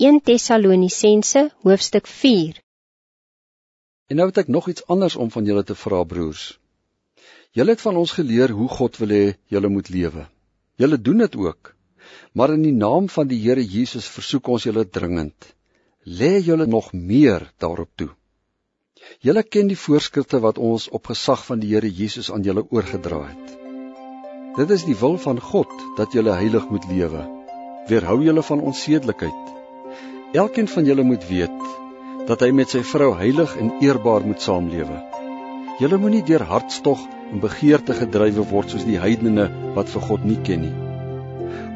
1 Tessalonisense hoofstuk 4 En nou het ek nog iets anders om van julle te vra, broers. Julle het van ons geleer hoe God wil hê julle moet lewe. Julle doen dit ook. Maar in die naam van die Here Jesus versoek ons julle dringend: lê julle nog meer daarop toe. Julle ken die voorskrifte wat ons op gesag van die Here Jesus aan julle oorgedra het. Dit is die wil van God dat julle heilig moet lewe. Weerhou julle van onsedelikheid Elkeen van julle moet weet dat hy met sy vrou heilig en eerbaar moet saamlewe. Julle moenie deur hartstog en begeerte gedrywe word soos die heidene wat vir God nie ken nie.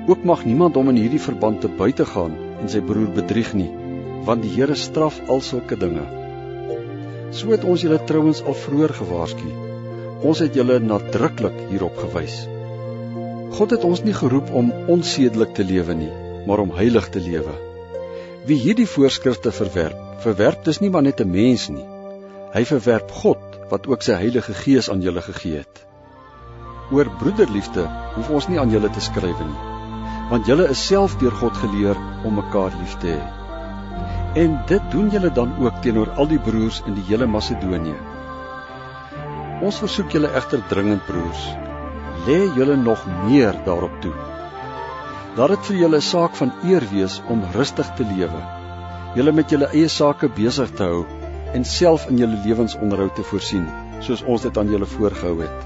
Ook mag niemand hom in hierdie verband te buite gaan en sy broer bedrieg nie, want die Here straf al sulke dinge. So het ons julle trouens al vroeër gewaarsku. Ons het julle nadruklik hierop gewys. God het ons nie geroep om onsedelik te lewe nie, maar om heilig te lewe. Wie hierdie voorskrifte verwerp, verwerp dis nie maar net 'n mens nie. Hy verwerp God wat ook sy Heilige Gees aan julle gegee het. Oor broederliefde hoef ons nie aan julle te skryf nie, want julle is self deur God geleer om mekaar lief te hê. En dit doen julle dan ook teenoor al die broers in die hele Macedonië. Ons versoek julle egter dringend broers, lê julle nog meer daarop toe Laat dit vir julle 'n saak van eer wees om rustig te lewe. Julle met julle eie sake besig te hou en self in julle lewensonderhoud te voorsien, soos ons dit aan julle voorgehou het.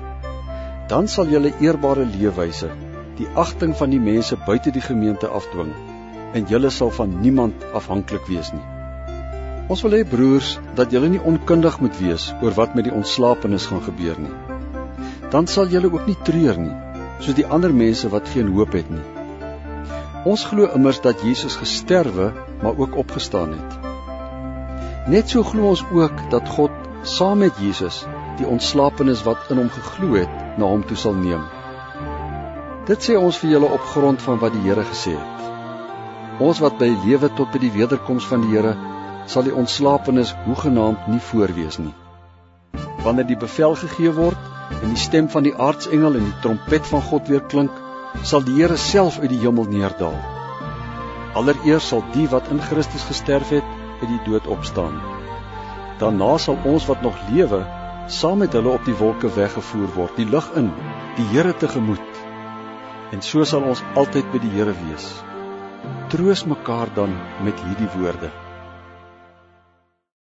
Dan sal julle eerbare leefwyse die agting van die mense buite die gemeente afdwing en julle sal van niemand afhanklik wees nie. Ons wil hê broers dat julle nie onkundig moet wees oor wat met die ontslapenis gaan gebeur nie. Dan sal julle ook nie treur nie, soos die ander mense wat geen hoop het nie. Ons glo immers dat Jesus gesterwe, maar ook opgestaan het. Net so glo ons ook dat God saam met Jesus die ontslapenis wat in hom geglo het, na hom toe sal neem. Dit sê ons vir julle op grond van wat die Here gesê het. Ons wat by lewe tot by die wederkoms van die Here sal die ontslapenis hoegenaamd nie voorwees nie. Wanneer die bevel gegee word en die stem van die aartsengel en die trompet van God weer klink, sal die Here self uit die hemel neerdal. Allereers sal die wat in Christus gesterf het, uit die dood opstaan. Daarna sal ons wat nog lewe, saam met hulle op die wolke weggevoer word, die lug in, die Here tegemoet. En so sal ons altyd by die Here wees. Troos mekaar dan met hierdie woorde.